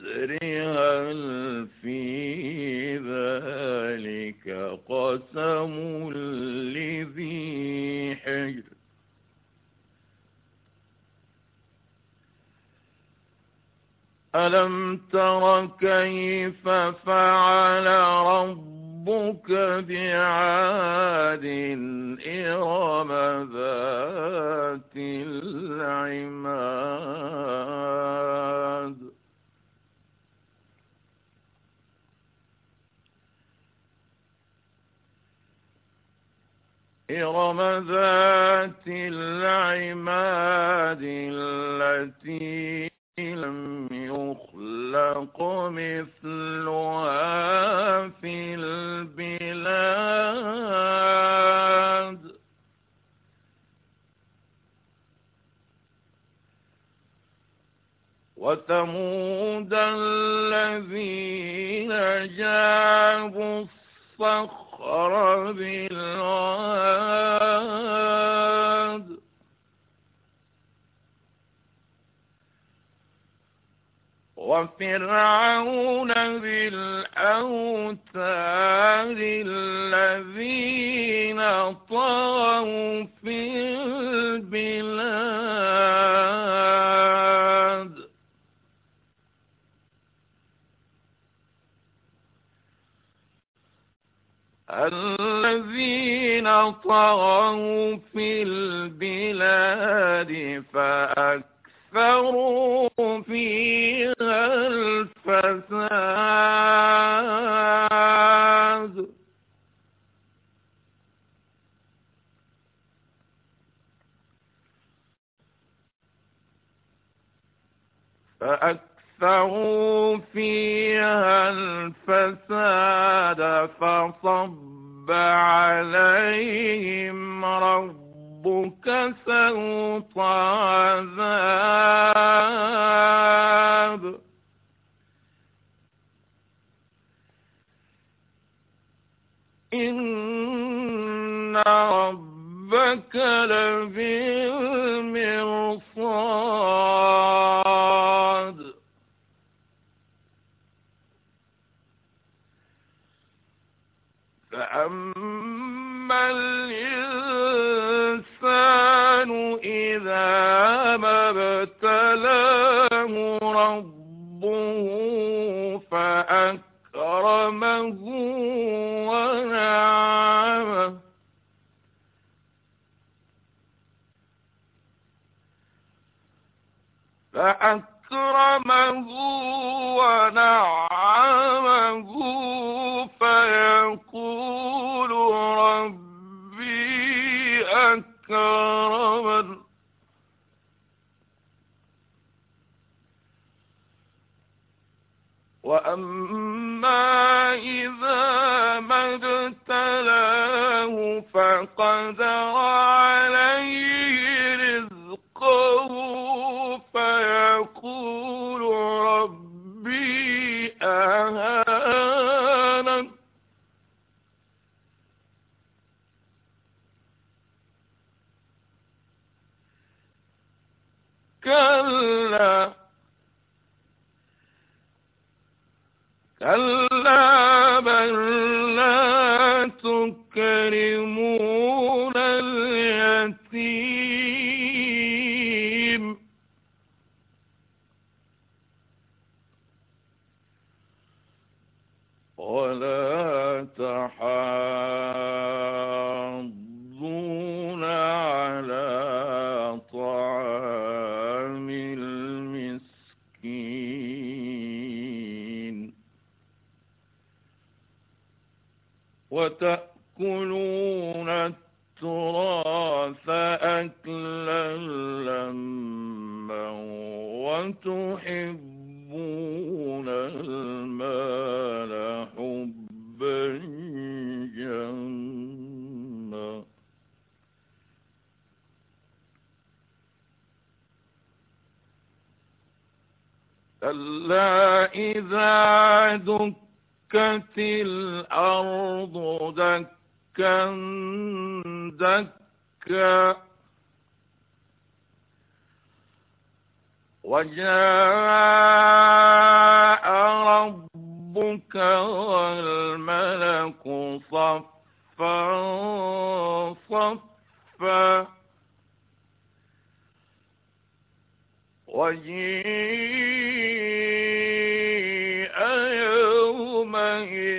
هل في ذلك قسم لذي حجر. ألم تر كيف فعل ربك بعاد إرم ذات العماد إرم ذات العماد التي لم يخلق مثلها في البلاد. وثمود الذين جابوا الصخر بالواد وفرعون بالأوتاد الذين طغوا في البلاد. الذين طغوا في البلاد فأكثروا فيها الفساد. فأكثروا فيها الفساد فصب عليهم ربك سوط عذاب إن ربك لبالمرصاد فأما الإنسان إذا ما ابتلاه ربه فأكرمه ونعمه فأكرمه ونعمه وأما إذا ما ابتلاه فقدر كلا بل وتأكلون التراث أكلا لما وتحبون المال حبا جما. كلا إذا دكت الأرض دكا دكا وجاء ربك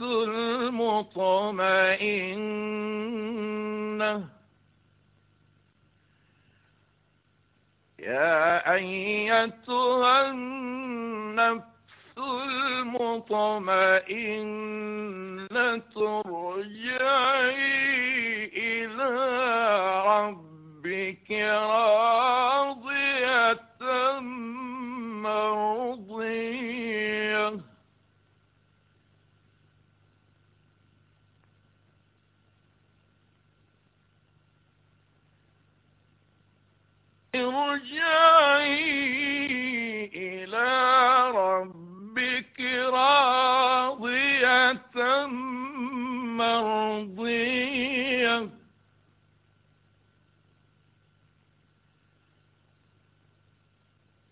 المطمئنة. يا أيتها النفس المطمئنة ارجعي إلى ربك راضية مرضية. ارجعي إلى ربك راضية مرضية.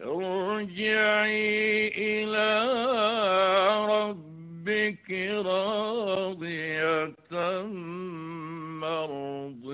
ارجعي إلى ربك راضية مرضية.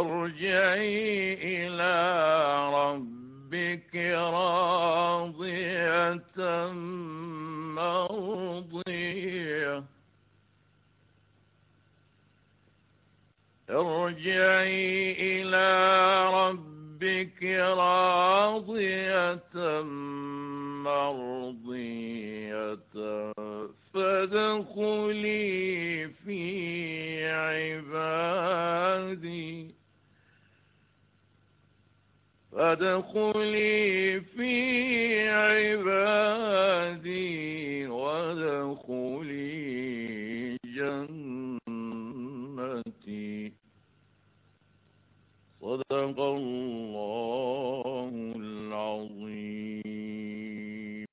ارجعي إلى ربك راضية مرضية. ارجعي إلى ربك راضية مرضية. فادخلي في عبادي. فادخلي في عبادي وادخلي جنتي. صدق الله